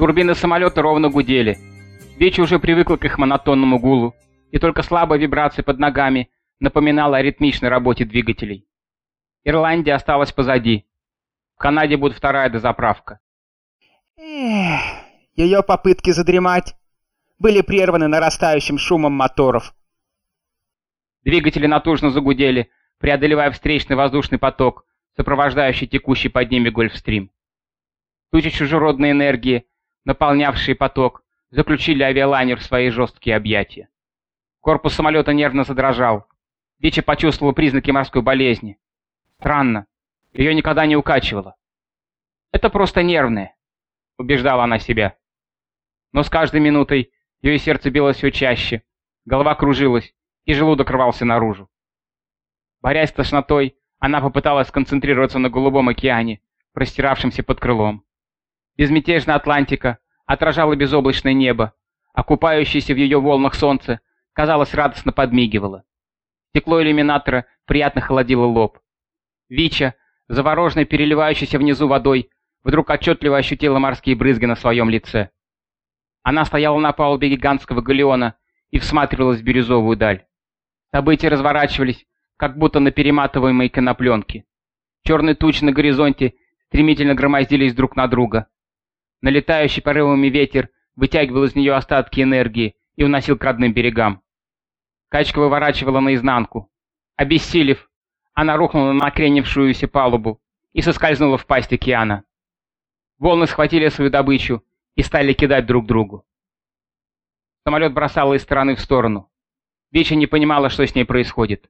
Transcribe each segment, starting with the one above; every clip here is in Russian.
Турбины самолета ровно гудели. Вечи уже привыкла к их монотонному гулу, и только слабая вибрация под ногами напоминала о ритмичной работе двигателей. Ирландия осталась позади. В Канаде будет вторая дозаправка. Эх, ее попытки задремать были прерваны нарастающим шумом моторов. Двигатели натужно загудели, преодолевая встречный воздушный поток, сопровождающий текущий под ними Гольфстрим. Тучи чужеродной энергии, наполнявшие поток, заключили авиалайнер в свои жесткие объятия. Корпус самолета нервно задрожал. Дичи почувствовал признаки морской болезни. Странно, ее никогда не укачивало. Это просто нервное, убеждала она себя. Но с каждой минутой ее сердце билось все чаще, голова кружилась, и желудок рвался наружу. Борясь с тошнотой, она попыталась сконцентрироваться на голубом океане, простиравшемся под крылом. Безмятежная Атлантика отражала безоблачное небо, а купающееся в ее волнах солнце, казалось, радостно подмигивало. Стекло иллюминатора приятно холодило лоб. Вича, завороженная переливающейся внизу водой, вдруг отчетливо ощутила морские брызги на своем лице. Она стояла на палубе гигантского галеона и всматривалась в бирюзовую даль. События разворачивались, как будто на перематываемой кинопленке. Черные тучи на горизонте стремительно громоздились друг на друга. Налетающий порывами ветер вытягивал из нее остатки энергии и уносил к родным берегам. Качка выворачивала наизнанку. Обессилев, она рухнула на накренившуюся палубу и соскользнула в пасть океана. Волны схватили свою добычу и стали кидать друг другу. Самолет бросало из стороны в сторону. Веча не понимала, что с ней происходит.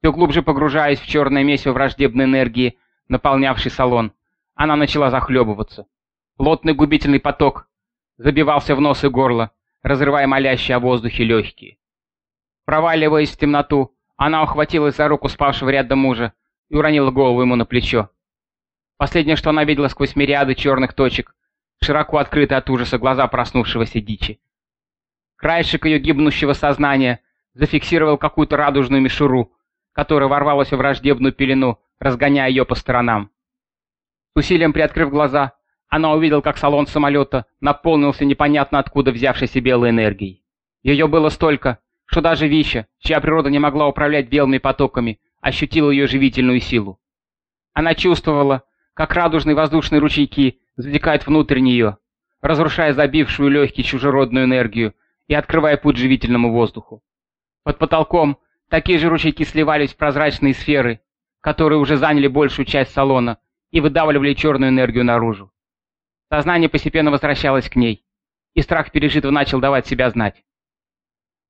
Все глубже погружаясь в черное месиво враждебной энергии, наполнявший салон, она начала захлебываться. Плотный губительный поток забивался в нос и горло, разрывая молящие о воздухе легкие. Проваливаясь в темноту, она ухватилась за руку спавшего рядом мужа и уронила голову ему на плечо. Последнее, что она видела сквозь мириады черных точек, широко открыты от ужаса глаза проснувшегося дичи. Краешек ее гибнущего сознания зафиксировал какую-то радужную мишуру, которая ворвалась в враждебную пелену, разгоняя ее по сторонам. С усилием приоткрыв глаза, она увидела, как салон самолета наполнился непонятно откуда взявшейся белой энергией. Ее было столько, что даже Вища, чья природа не могла управлять белыми потоками, ощутила ее живительную силу. Она чувствовала, как радужные воздушные ручейки затекают внутрь нее, разрушая забившую легкие чужеродную энергию и открывая путь живительному воздуху. Под потолком такие же ручейки сливались в прозрачные сферы, которые уже заняли большую часть салона и выдавливали черную энергию наружу. Сознание постепенно возвращалось к ней, и страх пережитого начал давать себя знать.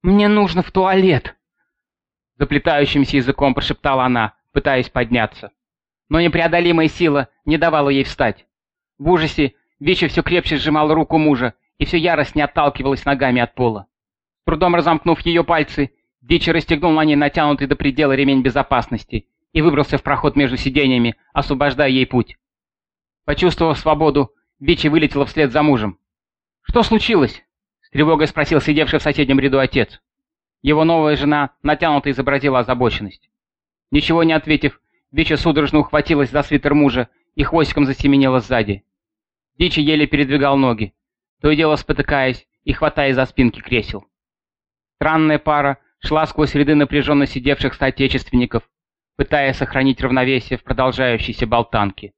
«Мне нужно в туалет!» Заплетающимся языком прошептала она, пытаясь подняться. Но непреодолимая сила не давала ей встать. В ужасе Вича все крепче сжимала руку мужа и все яростнее отталкивалась ногами от пола. С трудом разомкнув ее пальцы, Дичи расстегнул на ней натянутый до предела ремень безопасности и выбрался в проход между сиденьями, освобождая ей путь. Почувствовав свободу, Дичи вылетела вслед за мужем. «Что случилось?» — с тревогой спросил сидевший в соседнем ряду отец. Его новая жена натянуто изобразила озабоченность. Ничего не ответив, Дичи судорожно ухватилась за свитер мужа и хвостиком засеменила сзади. Дичи еле передвигал ноги, то и дело спотыкаясь и хватая за спинки кресел. Странная пара шла сквозь ряды напряженно сидевших соотечественников, пытаясь сохранить равновесие в продолжающейся болтанке.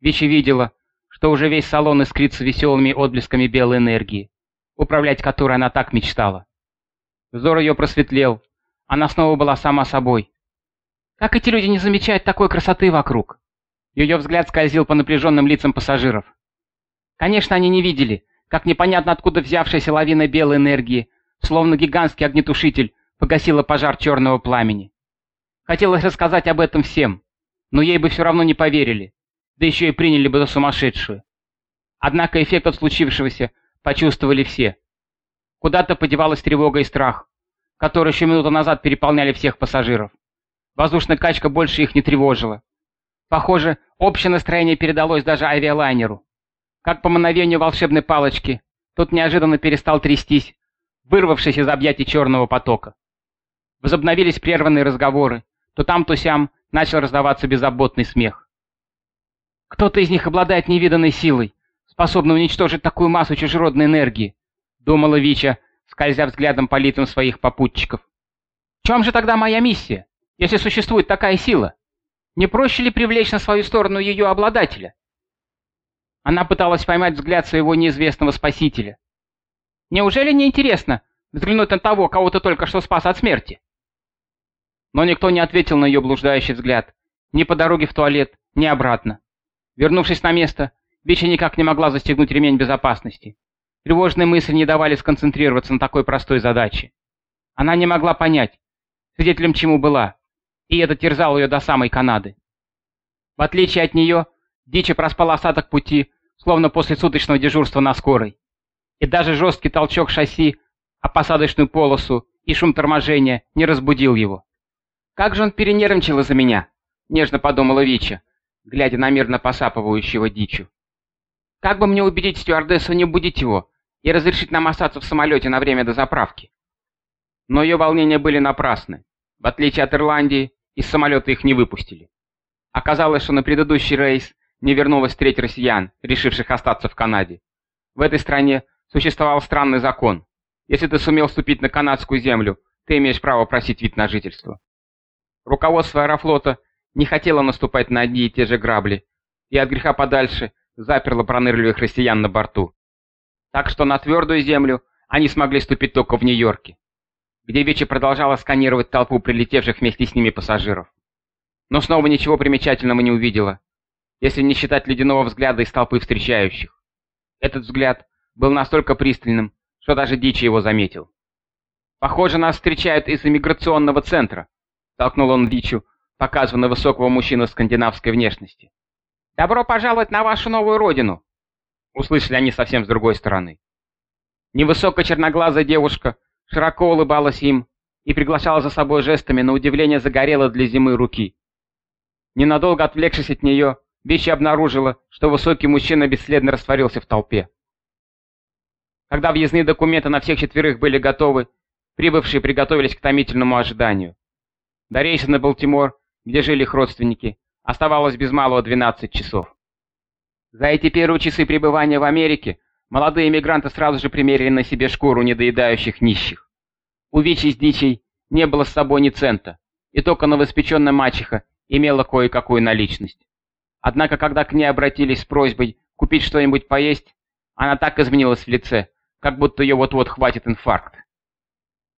Вичи видела, что уже весь салон искрится веселыми отблесками белой энергии, управлять которой она так мечтала. Взор ее просветлел, она снова была сама собой. Как эти люди не замечают такой красоты вокруг? Ее взгляд скользил по напряженным лицам пассажиров. Конечно, они не видели, как непонятно откуда взявшаяся лавина белой энергии, словно гигантский огнетушитель, погасила пожар черного пламени. Хотелось рассказать об этом всем, но ей бы все равно не поверили, да еще и приняли бы за сумасшедшую. Однако эффект от случившегося почувствовали все. Куда-то подевалась тревога и страх, которые еще минуту назад переполняли всех пассажиров. Воздушная качка больше их не тревожила. Похоже, общее настроение передалось даже авиалайнеру. Как по мановению волшебной палочки, тот неожиданно перестал трястись, вырвавшись из объятий черного потока. Возобновились прерванные разговоры. То там, то сям начал раздаваться беззаботный смех. «Кто-то из них обладает невиданной силой», — с способны уничтожить такую массу чужеродной энергии? Думала Вича, скользя взглядом по лицам своих попутчиков. В чем же тогда моя миссия, если существует такая сила? Не проще ли привлечь на свою сторону ее обладателя? Она пыталась поймать взгляд своего неизвестного спасителя. Неужели не интересно взглянуть на того, кого ты только что спас от смерти? Но никто не ответил на ее блуждающий взгляд, ни по дороге в туалет, ни обратно. Вернувшись на место, Бича никак не могла застегнуть ремень безопасности. Тревожные мысли не давали сконцентрироваться на такой простой задаче. Она не могла понять, свидетелем чему была, и это терзало ее до самой Канады. В отличие от нее, Дичи проспал остаток пути, словно после суточного дежурства на скорой. И даже жесткий толчок шасси о посадочную полосу и шум торможения не разбудил его. «Как же он перенервничал из-за меня!» — нежно подумала Вича, глядя на мирно посапывающего Дичу. «Как бы мне убедить стюардессу не будить его и разрешить нам остаться в самолете на время до заправки?» Но ее волнения были напрасны. В отличие от Ирландии, из самолета их не выпустили. Оказалось, что на предыдущий рейс не вернулась треть россиян, решивших остаться в Канаде. В этой стране существовал странный закон. Если ты сумел вступить на канадскую землю, ты имеешь право просить вид на жительство. Руководство аэрофлота не хотело наступать на одни и те же грабли, и от греха подальше заперло пронырливых россиян на борту. Так что на твердую землю они смогли ступить только в Нью-Йорке где Вичи продолжала сканировать толпу прилетевших вместе с ними пассажиров. Но снова ничего примечательного не увидела, если не считать ледяного взгляда из толпы встречающих. Этот взгляд был настолько пристальным, что даже Дичи его заметил. «Похоже, нас встречают из иммиграционного центра», — толкнул он Дичу, показывая высокого мужчину скандинавской внешности. «Добро пожаловать на вашу новую родину!» Услышали они совсем с другой стороны. Невысокая черноглазая девушка широко улыбалась им и приглашала за собой жестами на удивление загорело для зимы руки. Ненадолго отвлекшись от нее, Бичи обнаружила, что высокий мужчина бесследно растворился в толпе. Когда въездные документы на всех четверых были готовы, прибывшие приготовились к томительному ожиданию. До рейса на Балтимор, где жили их родственники, оставалось без малого 12 часов. За эти первые часы пребывания в Америке Молодые эмигранты сразу же примерили на себе шкуру недоедающих нищих. У Вичи с Дичей не было с собой ни цента, и только новоспеченная мачеха имела кое-какую наличность. Однако, когда к ней обратились с просьбой купить что-нибудь поесть, она так изменилась в лице, как будто ее вот-вот хватит инфаркт.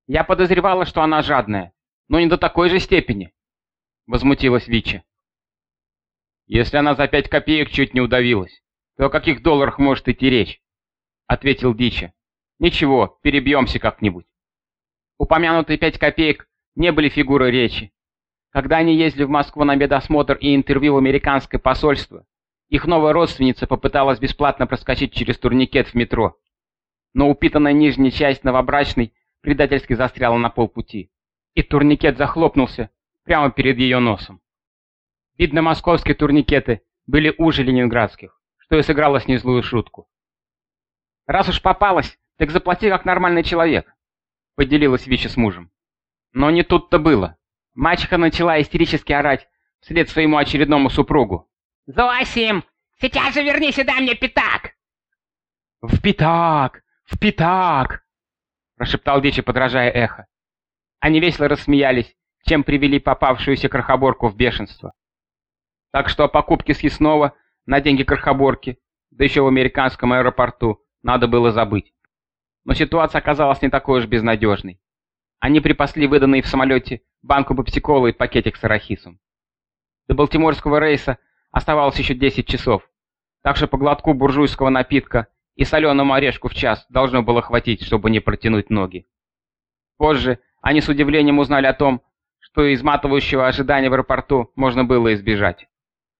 Я подозревала, что она жадная, но не до такой же степени, — возмутилась Вичи. Если она за пять копеек чуть не удавилась, то о каких долларах может идти речь? ответил Дичи. «Ничего, перебьемся как-нибудь». Упомянутые пять копеек не были фигурой речи. Когда они ездили в Москву на медосмотр и интервью в американское посольство, их новая родственница попыталась бесплатно проскочить через турникет в метро. Но упитанная нижняя часть новобрачной предательски застряла на полпути, и турникет захлопнулся прямо перед ее носом. Видно, московские турникеты были уже ленинградских, что и сыграло с ней злую шутку. Раз уж попалась, так заплати как нормальный человек», — поделилась Вича с мужем. Но не тут-то было. Мачеха начала истерически орать вслед своему очередному супругу. «Зосим, сейчас же верни сюда мне пятак!» «В пятак! В пятак!» — прошептал Дичи, подражая эхо. Они весело рассмеялись, чем привели попавшуюся крохоборку в бешенство. Так что о покупке съестного на деньги крохоборки, да еще в американском аэропорту, надо было забыть. Но ситуация оказалась не такой уж безнадежной. Они припасли выданные в самолете банку пепсиколы и пакетик с арахисом. До Балтиморского рейса оставалось еще 10 часов, так что по глотку буржуйского напитка и соленому орешку в час должно было хватить, чтобы не протянуть ноги. Позже они с удивлением узнали о том, что изматывающего ожидания в аэропорту можно было избежать.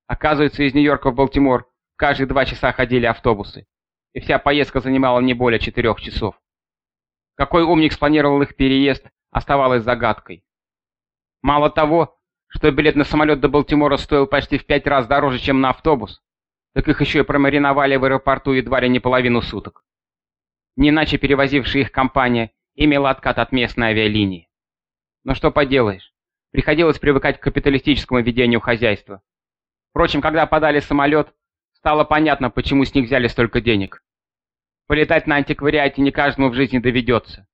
Оказывается, из Нью-Йорка в Балтимор каждые два часа ходили автобусы и вся поездка занимала не более четырех часов. Какой умник спланировал их переезд, оставалось загадкой. Мало того, что билет на самолет до Балтимора стоил почти в пять раз дороже, чем на автобус, так их еще и промариновали в аэропорту едва ли не половину суток. Не иначе перевозившая их компания имела откат от местной авиалинии. Но что поделаешь, приходилось привыкать к капиталистическому ведению хозяйства. Впрочем, когда подали самолет, Стало понятно, почему с них взяли столько денег. Полетать на антиквариате не каждому в жизни доведется.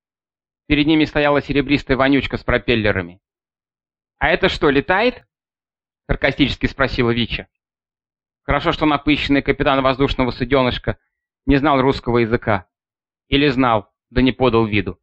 Перед ними стояла серебристая вонючка с пропеллерами. «А это что, летает?» — саркастически спросила Вича. Хорошо, что напыщенный капитан воздушного суденышка не знал русского языка. Или знал, да не подал виду.